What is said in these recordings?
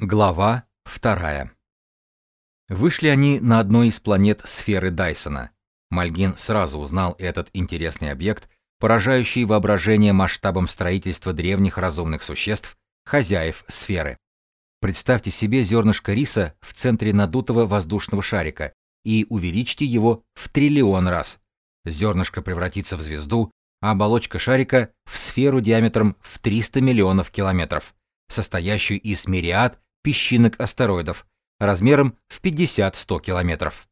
Глава вторая. Вышли они на одной из планет сферы Дайсона. Мальгин сразу узнал этот интересный объект, поражающий воображение масштабом строительства древних разумных существ, хозяев сферы. Представьте себе зернышко риса в центре надутого воздушного шарика и увеличьте его в триллион раз. Зернышко превратится в звезду, а оболочка шарика в сферу диаметром в 300 миллионов километров, состоящую из мириад песчинок астероидов размером в 50-100 километров.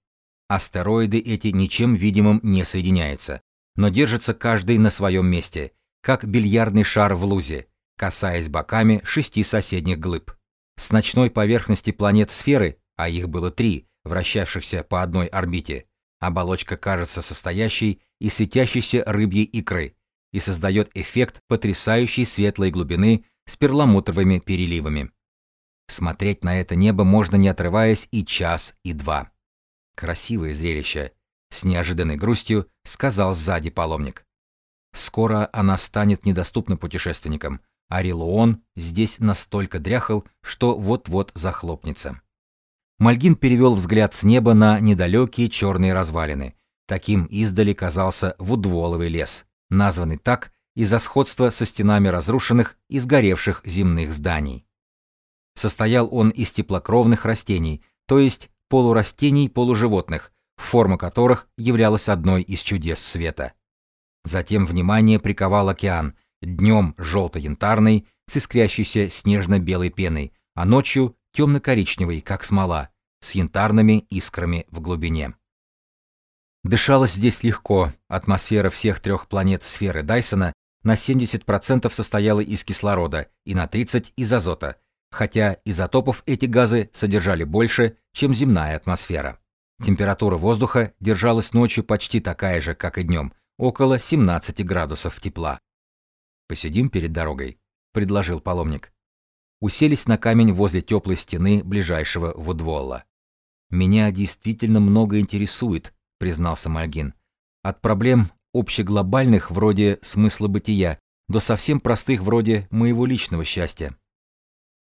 Астероиды эти ничем видимым не соединяются, но держатся каждый на своем месте, как бильярдный шар в лузе, касаясь боками шести соседних глыб. С ночной поверхности планет сферы, а их было три, вращавшихся по одной орбите, оболочка кажется состоящей из светящейся рыбьей икры и создает эффект потрясающей светлой глубины с перламутровыми переливами. Смотреть на это небо можно не отрываясь и час, и два. Красивое зрелище, с неожиданной грустью сказал сзади паломник. Скоро она станет недоступна путешественникам, а Рилуон здесь настолько дряхал, что вот-вот захлопнется. Мальгин перевел взгляд с неба на недалекие черные развалины. Таким издали казался Вудволовый лес, названный так из-за сходства со стенами разрушенных и сгоревших земных зданий. Состоял он из теплокровных растений, то есть полурастений-полуживотных, форма которых являлась одной из чудес света. Затем внимание приковал океан, днем желто-янтарный, с искрящейся снежно-белой пеной, а ночью темно-коричневый, как смола, с янтарными искрами в глубине. Дышалось здесь легко, атмосфера всех трех планет сферы Дайсона на 70% состояла из кислорода и на 30% из азота, хотя изотопов эти газы содержали больше, чем земная атмосфера. Температура воздуха держалась ночью почти такая же, как и днем, около 17 градусов тепла. «Посидим перед дорогой», — предложил паломник. Уселись на камень возле теплой стены ближайшего Вудволла. «Меня действительно много интересует», — признался Мальгин. «От проблем общеглобальных вроде смысла бытия до совсем простых вроде моего личного счастья.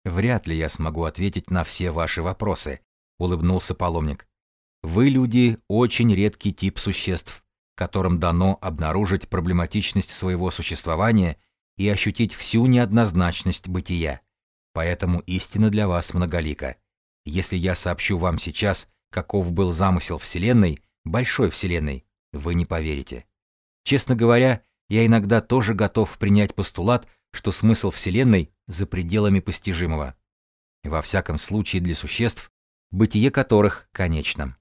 Вряд ли я смогу ответить на все ваши вопросы, улыбнулся паломник. Вы, люди, очень редкий тип существ, которым дано обнаружить проблематичность своего существования и ощутить всю неоднозначность бытия. Поэтому истина для вас многолика. Если я сообщу вам сейчас, каков был замысел Вселенной, большой Вселенной, вы не поверите. Честно говоря, я иногда тоже готов принять постулат, что смысл Вселенной за пределами постижимого. Во всяком случае для существ, бытие которых конечно.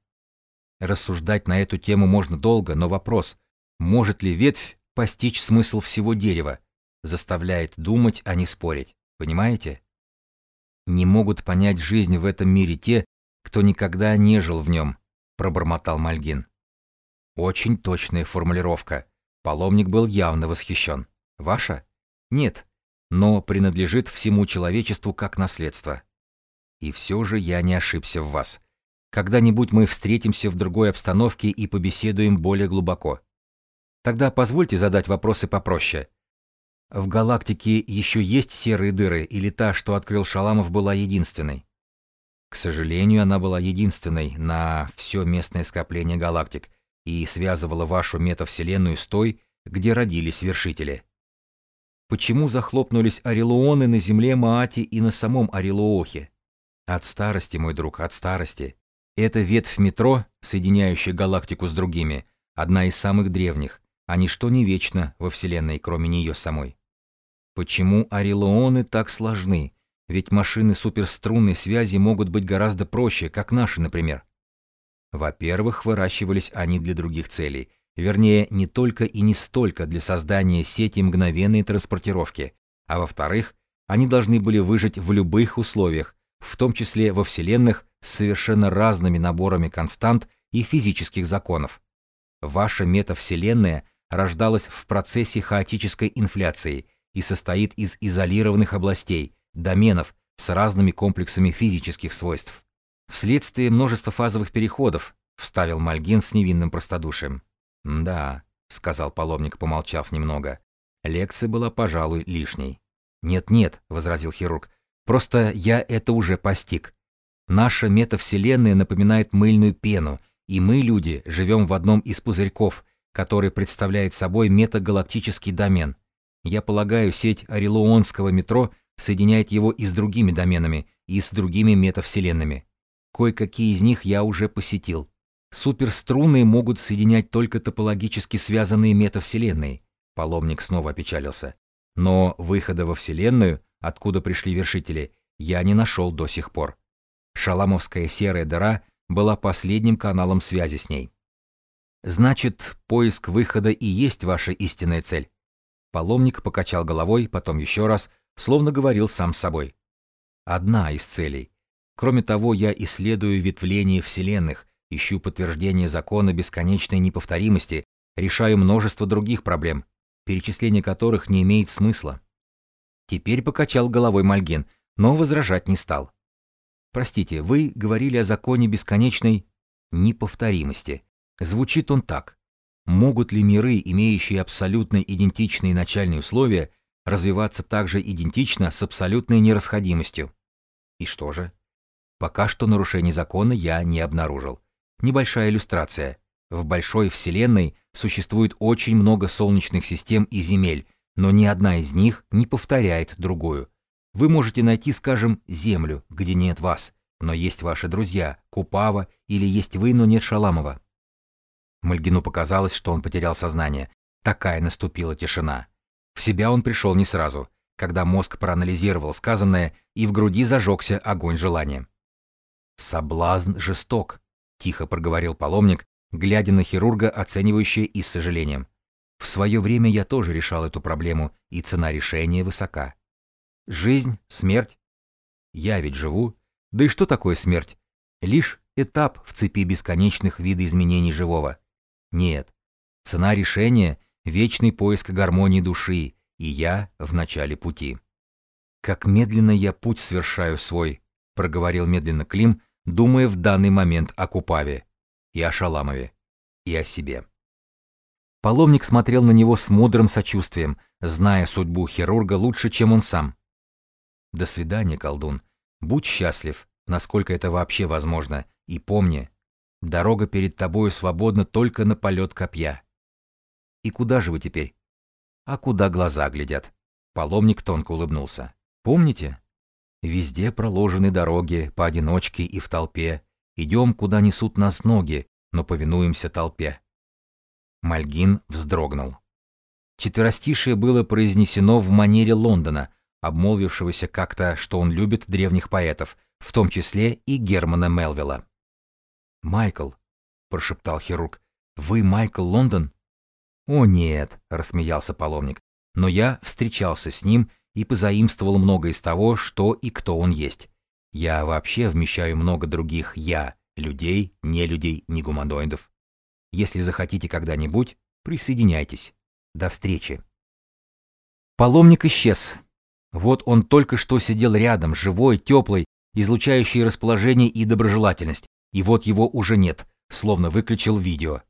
Рассуждать на эту тему можно долго, но вопрос, может ли ветвь постичь смысл всего дерева, заставляет думать, а не спорить. Понимаете? Не могут понять жизнь в этом мире те, кто никогда не жил в нем, пробормотал Мальгин. Очень точная формулировка. Паломник был явно восхищен. Ваша? Нет, но принадлежит всему человечеству как наследство. И все же я не ошибся в вас. Когда-нибудь мы встретимся в другой обстановке и побеседуем более глубоко. Тогда позвольте задать вопросы попроще. В галактике еще есть серые дыры, или та, что открыл Шаламов, была единственной? К сожалению, она была единственной на все местное скопление галактик и связывала вашу метавселенную с той, где родились вершители. Почему захлопнулись орелуоны на земле Маати и на самом Орелуохе? От старости, мой друг, от старости. Эта ветвь метро, соединяющая галактику с другими, одна из самых древних, а ничто не вечно во Вселенной, кроме нее самой. Почему орелуоны так сложны? Ведь машины суперструнной связи могут быть гораздо проще, как наши, например. Во-первых, выращивались они для других целей, Вернее, не только и не столько для создания сети мгновенной транспортировки, а во-вторых, они должны были выжить в любых условиях, в том числе во вселенных с совершенно разными наборами констант и физических законов. Ваша метавселенная рождалась в процессе хаотической инфляции и состоит из изолированных областей, доменов с разными комплексами физических свойств. Вследствие множества фазовых переходов, вставил Мальгин с невинным простодушием. «Да», — сказал паломник, помолчав немного. Лекция была, пожалуй, лишней. «Нет-нет», — возразил хирург, — Просто я это уже постиг. Наша метавселенная напоминает мыльную пену, и мы, люди, живем в одном из пузырьков, который представляет собой метагалактический домен. Я полагаю, сеть Орелуонского метро соединяет его и с другими доменами, и с другими метавселенными. Кое-какие из них я уже посетил. Суперструны могут соединять только топологически связанные метавселенные. Паломник снова опечалился. Но выхода во Вселенную, откуда пришли вершители, я не нашел до сих пор. Шаламовская серая дыра была последним каналом связи с ней. Значит, поиск выхода и есть ваша истинная цель. Паломник покачал головой, потом еще раз, словно говорил сам с собой. Одна из целей. Кроме того, я исследую ветвление вселенных, ищу подтверждение закона бесконечной неповторимости, решаю множество других проблем, перечисление которых не имеет смысла. Теперь покачал головой Мальгин, но возражать не стал. Простите, вы говорили о законе бесконечной неповторимости. Звучит он так. Могут ли миры, имеющие абсолютно идентичные начальные условия, развиваться также идентично с абсолютной нерасходимостью? И что же? Пока что нарушений закона я не обнаружил. Небольшая иллюстрация. В большой Вселенной существует очень много солнечных систем и земель, но ни одна из них не повторяет другую. Вы можете найти, скажем, Землю, где нет вас, но есть ваши друзья, Купава, или есть вы, но нет Шаламова. Мальгину показалось, что он потерял сознание. Такая наступила тишина. В себя он пришел не сразу, когда мозг проанализировал сказанное, и в груди зажегся огонь желания. «Соблазн жесток», — тихо проговорил паломник, глядя на хирурга, оценивающее и с сожалением. «В свое время я тоже решал эту проблему, и цена решения высока. Жизнь, смерть. Я ведь живу. Да и что такое смерть? Лишь этап в цепи бесконечных видоизменений живого. Нет. Цена решения — вечный поиск гармонии души, и я в начале пути. «Как медленно я путь совершаю свой», — проговорил медленно Клим, думая в данный момент о Купаве, и о Шаламове, и о себе. Паломник смотрел на него с мудрым сочувствием, зная судьбу хирурга лучше, чем он сам. «До свидания, колдун. Будь счастлив, насколько это вообще возможно, и помни, Дорога перед тобою свободна только на полет копья. И куда же вы теперь? А куда глаза глядят? Паломник тонко улыбнулся. Помните? Везде проложены дороги, поодиночке и в толпе. Идем, куда несут нас ноги, но повинуемся толпе. Мальгин вздрогнул. Четверостишее было произнесено в манере Лондона, обмолвившегося как-то, что он любит древних поэтов, в том числе и Германа Мелвилла. «Майкл», — прошептал хирург, — «вы Майкл Лондон?» «О нет», — рассмеялся паломник, — «но я встречался с ним и позаимствовал много из того, что и кто он есть. Я вообще вмещаю много других «я», людей, не людей, не гуманоидов. Если захотите когда-нибудь, присоединяйтесь. До встречи. Паломник исчез. Вот он только что сидел рядом, живой, теплый, излучающий расположение и доброжелательность, и вот его уже нет, словно выключил видео.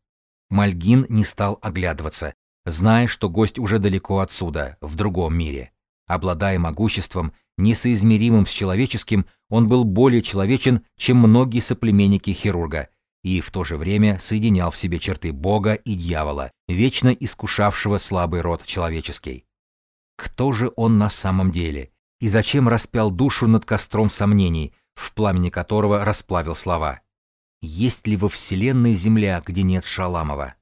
Мальгин не стал оглядываться, зная, что гость уже далеко отсюда, в другом мире. Обладая могуществом, несоизмеримым с человеческим, он был более человечен, чем многие соплеменники хирурга, и в то же время соединял в себе черты Бога и дьявола, вечно искушавшего слабый род человеческий. Кто же он на самом деле? И зачем распял душу над костром сомнений, в пламени которого расплавил слова? Есть ли во Вселенной Земля, где нет Шаламова?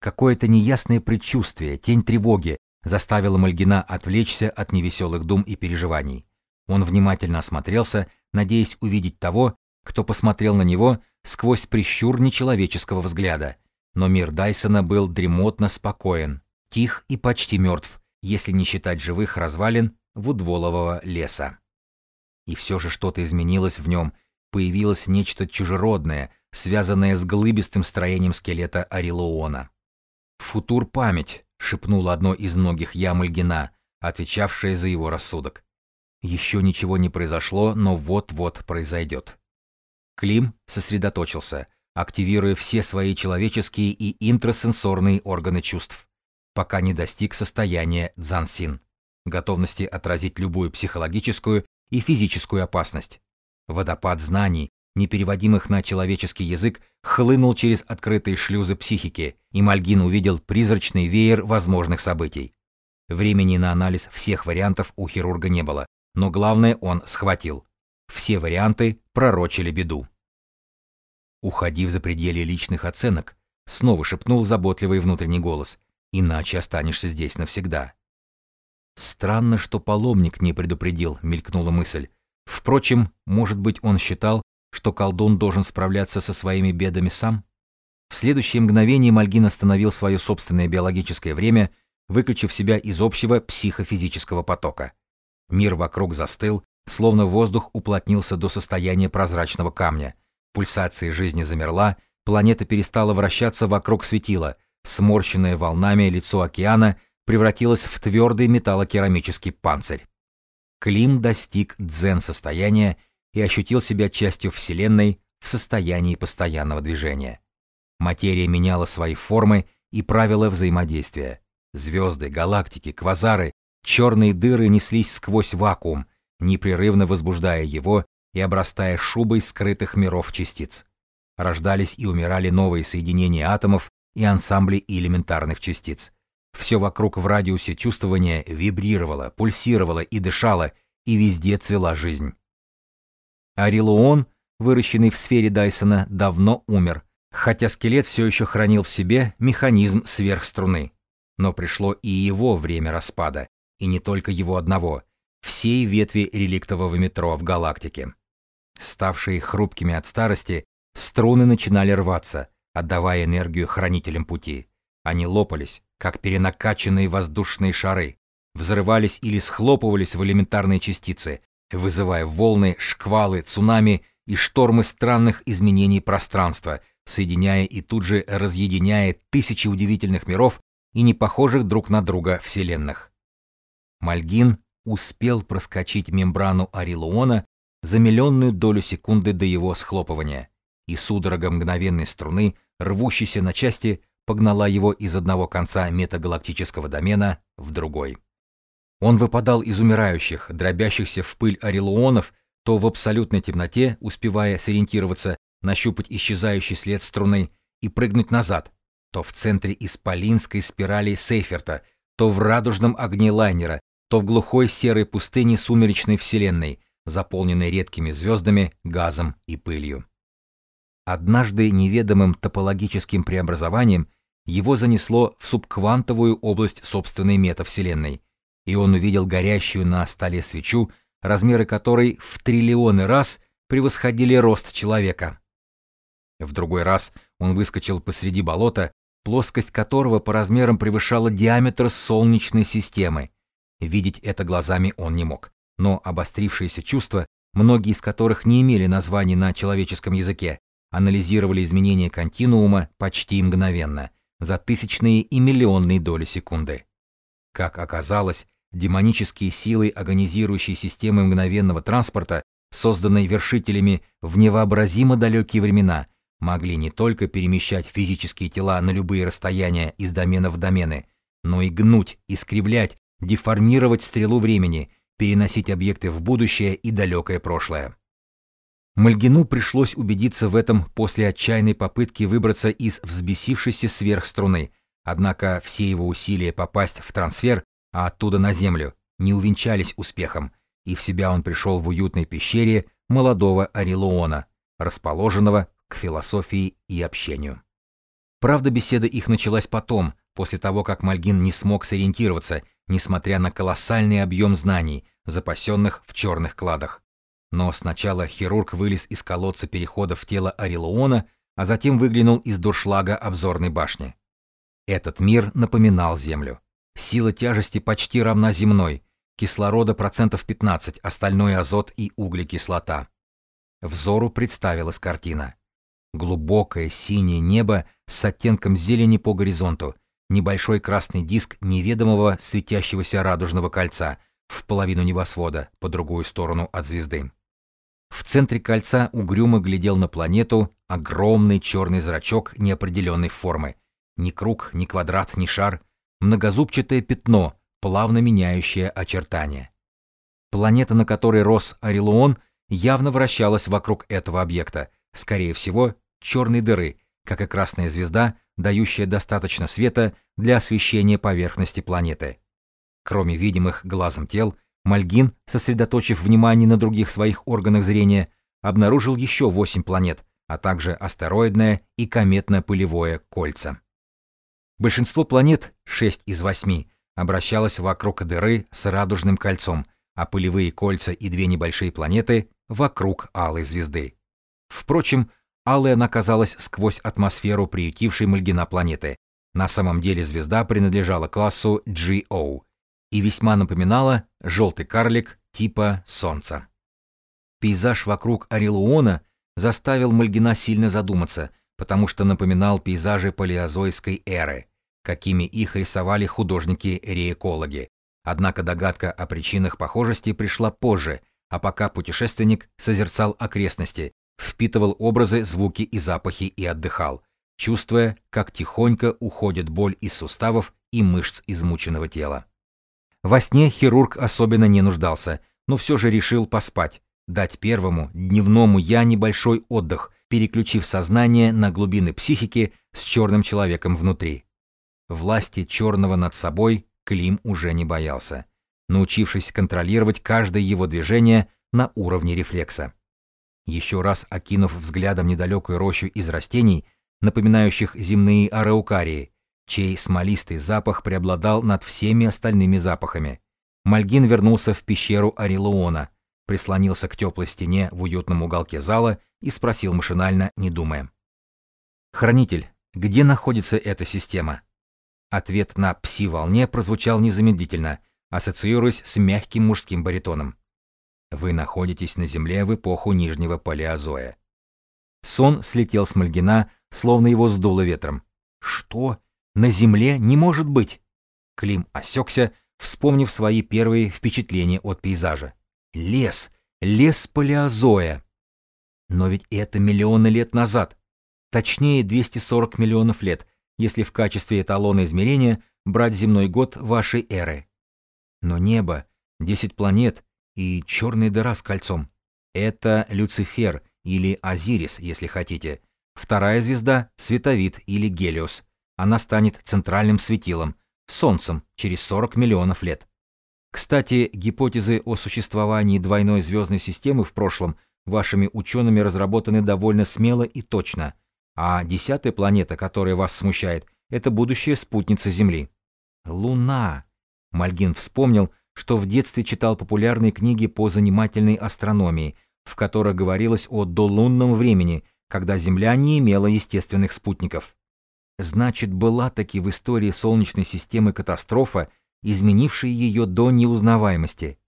Какое-то неясное предчувствие, тень тревоги заставило Мальгина отвлечься от невеселых дум и переживаний. Он внимательно осмотрелся, надеясь увидеть того, кто посмотрел на него сквозь прищур нечеловеческого взгляда. Но мир Дайсона был дремотно спокоен, тих и почти мертв, если не считать живых развалин вудволового леса. И все же что-то изменилось в нем, появилось нечто чужеродное, связанное с глыбистым строением скелета Орелуона. «Футур-память», — шепнуло одно из многих я Мальгина, отвечавшее за его рассудок. Еще ничего не произошло, но вот-вот произойдет. Клим сосредоточился, активируя все свои человеческие и интрасенсорные органы чувств, пока не достиг состояния дзансин, готовности отразить любую психологическую и физическую опасность. Водопад знаний, непереводимых на человеческий язык, хлынул через открытые шлюзы психики, и Мальгин увидел призрачный веер возможных событий. Времени на анализ всех вариантов у хирурга не было, но главное он схватил. Все варианты пророчили беду. «Уходи в запределье личных оценок», — снова шепнул заботливый внутренний голос, «иначе останешься здесь навсегда». «Странно, что паломник не предупредил», — мелькнула мысль. Впрочем, может быть, он считал, что колдун должен справляться со своими бедами сам? В следующее мгновение Мальгин остановил свое собственное биологическое время, выключив себя из общего психофизического потока. Мир вокруг застыл, словно воздух уплотнился до состояния прозрачного камня. Пульсация жизни замерла, планета перестала вращаться вокруг светила, сморщенное волнами лицо океана превратилось в твердый металлокерамический панцирь. Клим достиг дзен-состояния и ощутил себя частью Вселенной в состоянии постоянного движения. Материя меняла свои формы и правила взаимодействия. Звезды, галактики, квазары, черные дыры неслись сквозь вакуум, непрерывно возбуждая его и обрастая шубой скрытых миров частиц. Рождались и умирали новые соединения атомов и ансамбли элементарных частиц. Все вокруг в радиусе чувствования вибрировало, пульсировало и дышало, и везде цвела жизнь. Арилуон, выращенный в сфере Дайсона, давно умер, хотя скелет все еще хранил в себе механизм сверхструны. Но пришло и его время распада, и не только его одного, всей ветви реликтового метро в галактике. Ставшие хрупкими от старости, струны начинали рваться, отдавая энергию хранителям пути. Они лопались, как перенакаченные воздушные шары, взрывались или схлопывались в элементарные частицы, вызывая волны, шквалы, цунами и штормы странных изменений пространства, соединяя и тут же разъединяя тысячи удивительных миров и не похожих друг на друга вселенных. Мальгин успел проскочить мембрану Арилуона за миллионную долю секунды до его схлопывания, и судорога мгновенной струны, рвущейся на части, погнала его из одного конца метагалактического домена в другой. Он выпадал из умирающих, дробящихся в пыль орелуонов, то в абсолютной темноте, успевая сориентироваться, нащупать исчезающий след струны и прыгнуть назад, то в центре исполинской спирали Сейферта, то в радужном огне лайнера, то в глухой серой пустыне сумеречной вселенной, заполненной редкими звездами, газом и пылью. Однажды неведомым топологическим преобразованием его занесло в субквантовую область собственной метавселенной, и он увидел горящую на столе свечу, размеры которой в триллионы раз превосходили рост человека. В другой раз он выскочил посреди болота, плоскость которого по размерам превышала диаметр Солнечной системы. Видеть это глазами он не мог, но обострившиеся чувства, многие из которых не имели названий на человеческом языке, анализировали изменения континуума почти мгновенно, за тысячные и миллионные доли секунды. Как оказалось, демонические силы агонизирующей системы мгновенного транспорта, созданной вершителями в невообразимо далекие времена, могли не только перемещать физические тела на любые расстояния из домена в домены, но и гнуть, искривлять, деформировать стрелу времени, переносить объекты в будущее и далекое прошлое. Мальгину пришлось убедиться в этом после отчаянной попытки выбраться из взбесившейся сверхструны, однако все его усилия попасть в трансфер а оттуда на землю, не увенчались успехом, и в себя он пришел в уютной пещере молодого Орелуона, расположенного к философии и общению. Правда, беседа их началась потом, после того, как Мальгин не смог сориентироваться, несмотря на колоссальный объем знаний, запасенных в черных кладах. Но сначала хирург вылез из колодца перехода в тело Орелуона, а затем выглянул из дуршлага обзорной башни. Этот мир напоминал Землю. Сила тяжести почти равна земной, кислорода процентов 15, остальное азот и углекислота. Взору представилась картина. Глубокое синее небо с оттенком зелени по горизонту, небольшой красный диск неведомого светящегося радужного кольца в половину небосвода по другую сторону от звезды. В центре кольца угрюмо глядел на планету огромный черный зрачок неопределенной формы. Ни круг, ни квадрат, ни шар, многозубчатое пятно, плавно меняющее очертания. Планета, на которой рос Орелуон, явно вращалась вокруг этого объекта, скорее всего, черной дыры, как и красная звезда, дающая достаточно света для освещения поверхности планеты. Кроме видимых глазом тел, Мальгин, сосредоточив внимание на других своих органах зрения, обнаружил еще восемь планет, а также астероидное и кометно-пылевое кольца. Большинство планет, 6 из 8, обращалось вокруг дыры с радужным кольцом, а пылевые кольца и две небольшие планеты — вокруг алой звезды. Впрочем, алая она казалась сквозь атмосферу приютившей Мальгина планеты. На самом деле звезда принадлежала классу GO и весьма напоминала желтый карлик типа Солнца. Пейзаж вокруг Орелуона заставил Мальгина сильно задуматься, потому что напоминал пейзажи палеозойской эры, какими их рисовали художники-реекологи. Однако догадка о причинах похожести пришла позже, а пока путешественник созерцал окрестности, впитывал образы, звуки и запахи и отдыхал, чувствуя, как тихонько уходит боль из суставов и мышц измученного тела. Во сне хирург особенно не нуждался, но все же решил поспать, дать первому, дневному «я» небольшой отдых, переключив сознание на глубины психики с черным человеком внутри. Власти черного над собой Клим уже не боялся, научившись контролировать каждое его движение на уровне рефлекса. Еще раз окинув взглядом недалекую рощу из растений, напоминающих земные араукарии, чей смолистый запах преобладал над всеми остальными запахами, Мальгин вернулся в пещеру Орелуона, прислонился к теплой стене в уютном уголке зала и спросил машинально, не думая. «Хранитель, где находится эта система?» Ответ на пси-волне прозвучал незамедлительно, ассоциируясь с мягким мужским баритоном. «Вы находитесь на Земле в эпоху Нижнего Палеозоя». Сон слетел с Мальгина, словно его сдуло ветром. «Что? На Земле не может быть!» Клим осекся, вспомнив свои первые впечатления от пейзажа. Лес, лес Палеозоя. Но ведь это миллионы лет назад. Точнее, 240 миллионов лет, если в качестве эталона измерения брать земной год вашей эры. Но небо, 10 планет и черная дыра с кольцом. Это Люцифер или Азирис, если хотите. Вторая звезда — Световид или Гелиос. Она станет центральным светилом, Солнцем через 40 миллионов лет. Кстати, гипотезы о существовании двойной звездной системы в прошлом вашими учеными разработаны довольно смело и точно, а десятая планета, которая вас смущает, это будущая спутница Земли. Луна. Мальгин вспомнил, что в детстве читал популярные книги по занимательной астрономии, в которых говорилось о долунном времени, когда Земля не имела естественных спутников. Значит, была таки в истории Солнечной системы катастрофа, изменившие ее до неузнаваемости.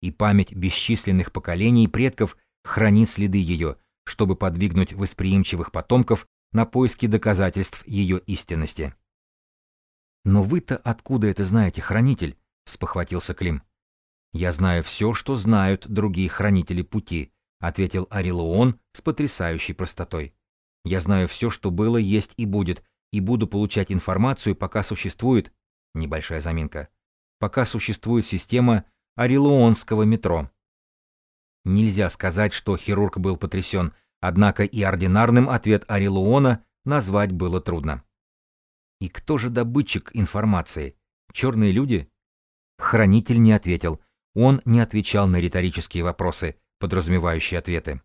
И память бесчисленных поколений предков хранит следы ее, чтобы подвигнуть восприимчивых потомков на поиски доказательств ее истинности. «Но вы-то откуда это знаете, хранитель?» — спохватился Клим. «Я знаю все, что знают другие хранители пути», — ответил Арилуон с потрясающей простотой. «Я знаю все, что было, есть и будет, и буду получать информацию, пока существует Небольшая заминка. Пока существует система Орелуонского метро. Нельзя сказать, что хирург был потрясен, однако и ординарным ответ Орелуона назвать было трудно. И кто же добытчик информации? Черные люди? Хранитель не ответил. Он не отвечал на риторические вопросы, подразумевающие ответы.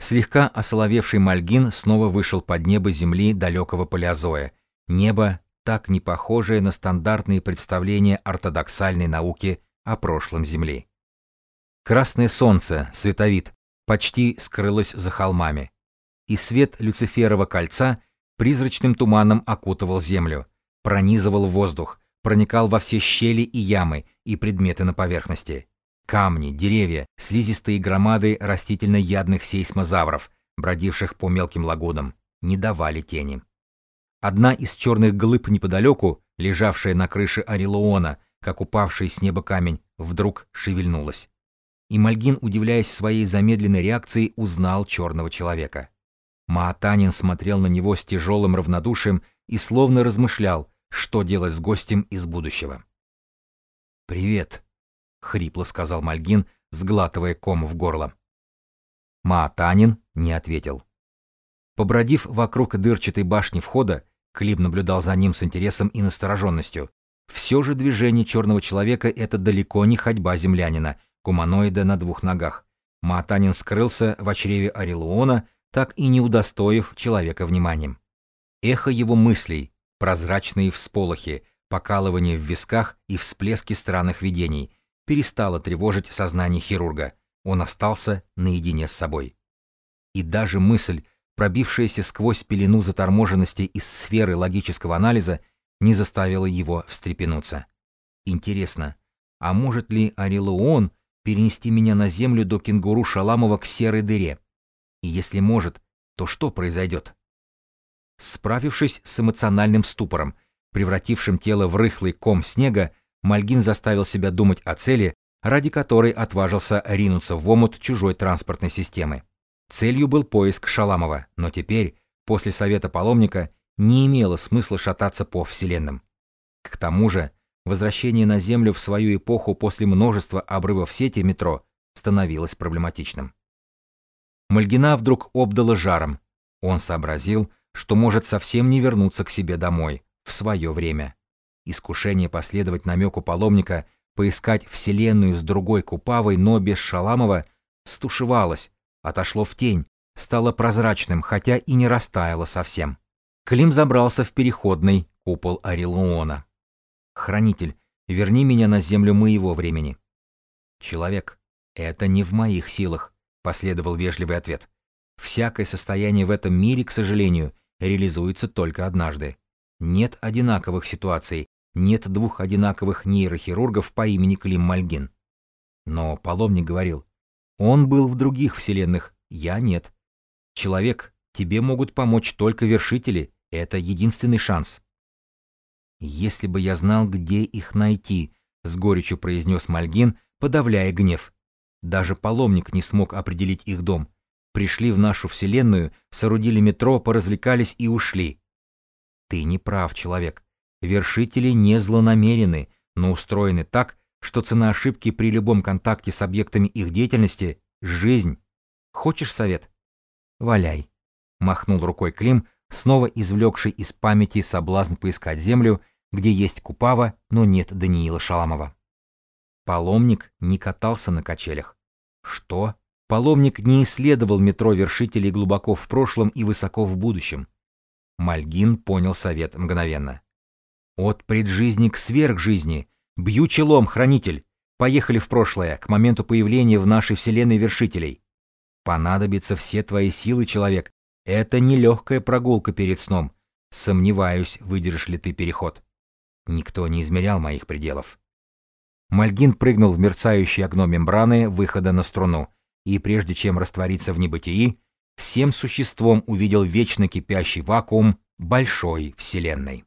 Слегка осоловевший Мальгин снова вышел под небо земли далекого палеозоя. Небо так не похожее на стандартные представления ортодоксальной науки о прошлом Земли. Красное солнце, световид, почти скрылось за холмами, и свет Люциферова кольца призрачным туманом окутывал Землю, пронизывал воздух, проникал во все щели и ямы и предметы на поверхности. Камни, деревья, слизистые громады растительно-ядных сейсмозавров, бродивших по мелким лагунам, не давали тени. Одна из черных глыб неподалеку, лежавшая на крыше Орелуона, как упавший с неба камень, вдруг шевельнулась. И Мальгин, удивляясь своей замедленной реакции, узнал черного человека. Маатанин смотрел на него с тяжелым равнодушием и словно размышлял, что делать с гостем из будущего. «Привет!» хрипло сказал Мальгин, сглатывая ком в горло. Маатанин не ответил. Побродив вокруг дырчатой башни входа, Клим наблюдал за ним с интересом и настороженностью. Все же движение черного человека — это далеко не ходьба землянина, гуманоида на двух ногах. Маатанин скрылся в чреве Орелуона, так и не удостоив человека вниманием. Эхо его мыслей, прозрачные всполохи, покалывание в висках и всплески странных видений, перестало тревожить сознание хирурга. Он остался наедине с собой. И даже мысль, пробившаяся сквозь пелену заторможенности из сферы логического анализа, не заставила его встрепенуться. Интересно, а может ли Орелуон перенести меня на землю до кенгуру Шаламова к серой дыре? И если может, то что произойдет? Справившись с эмоциональным ступором, превратившим тело в рыхлый ком снега, Мальгин заставил себя думать о цели, ради которой отважился ринуться в омут чужой транспортной системы. Целью был поиск Шаламова, но теперь, после совета паломника, не имело смысла шататься по вселенным. К тому же, возвращение на Землю в свою эпоху после множества обрывов сети метро становилось проблематичным. Мальгина вдруг обдало жаром. Он сообразил, что может совсем не вернуться к себе домой, в свое время. Искушение последовать намеку паломника, поискать вселенную с другой Купавой, но без Шаламова, стушевалось, отошло в тень, стало прозрачным, хотя и не растаяло совсем. Клим забрался в переходный купол Орелуона. «Хранитель, верни меня на землю моего времени». «Человек, это не в моих силах», — последовал вежливый ответ. «Всякое состояние в этом мире, к сожалению, реализуется только однажды. Нет одинаковых ситуаций, нет двух одинаковых нейрохирургов по имени Клим Мальгин. Но паломник говорил, он был в других вселенных, я нет. Человек, тебе могут помочь только вершители, это единственный шанс. Если бы я знал, где их найти, с горечью произнес Мальгин, подавляя гнев. Даже паломник не смог определить их дом. Пришли в нашу вселенную, соорудили метро, поразвлекались и ушли. Ты не прав, человек. Вершители не злонамерены, но устроены так, что цена ошибки при любом контакте с объектами их деятельности — жизнь. Хочешь совет? Валяй. Махнул рукой Клим, снова извлекший из памяти соблазн поискать землю, где есть Купава, но нет Даниила Шаламова. Паломник не катался на качелях. Что? Паломник не исследовал метро вершителей глубоко в прошлом и высоко в будущем. Мальгин понял совет мгновенно. От преджизни к сверхжизни. Бью челом, хранитель. Поехали в прошлое, к моменту появления в нашей вселенной вершителей. Понадобятся все твои силы, человек. Это не легкая прогулка перед сном. Сомневаюсь, выдержишь ли ты переход. Никто не измерял моих пределов. Мальгин прыгнул в мерцающее окно мембраны выхода на струну, и прежде чем раствориться в небытии, всем существом увидел вечно кипящий вакуум большой Вселенной.